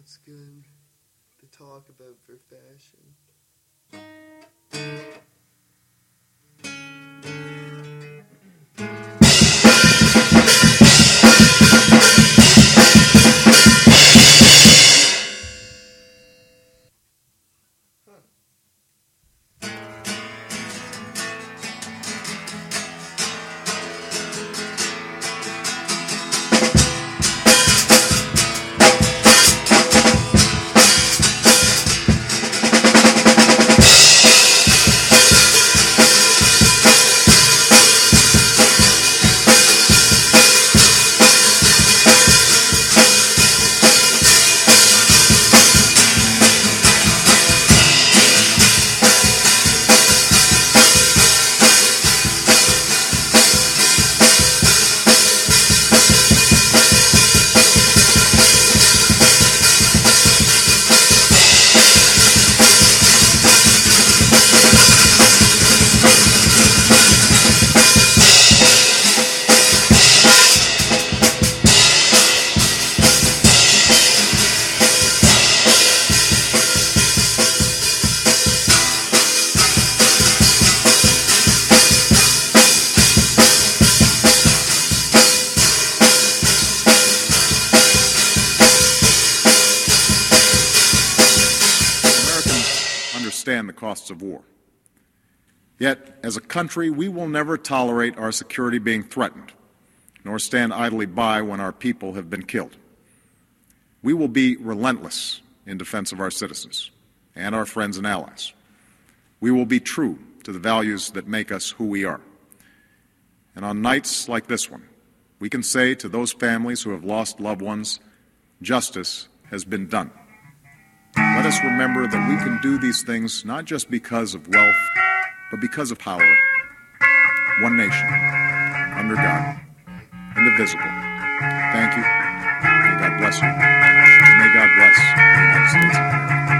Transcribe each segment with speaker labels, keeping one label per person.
Speaker 1: What's good to talk about for fashion?
Speaker 2: Costs of war. Yet, as a country, we will never tolerate our security being threatened, nor stand idly by when our people have been killed. We will be relentless in defense of our citizens and our friends and allies. We will be true to the values that make us who we are. And on nights like this one, we can say to those families who have lost loved ones, justice has been done. Us remember that we can do these things not just because of wealth, but because of power. One nation, under God, indivisible. Thank you. May God bless you. May God bless the United States of America.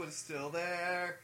Speaker 1: was still there.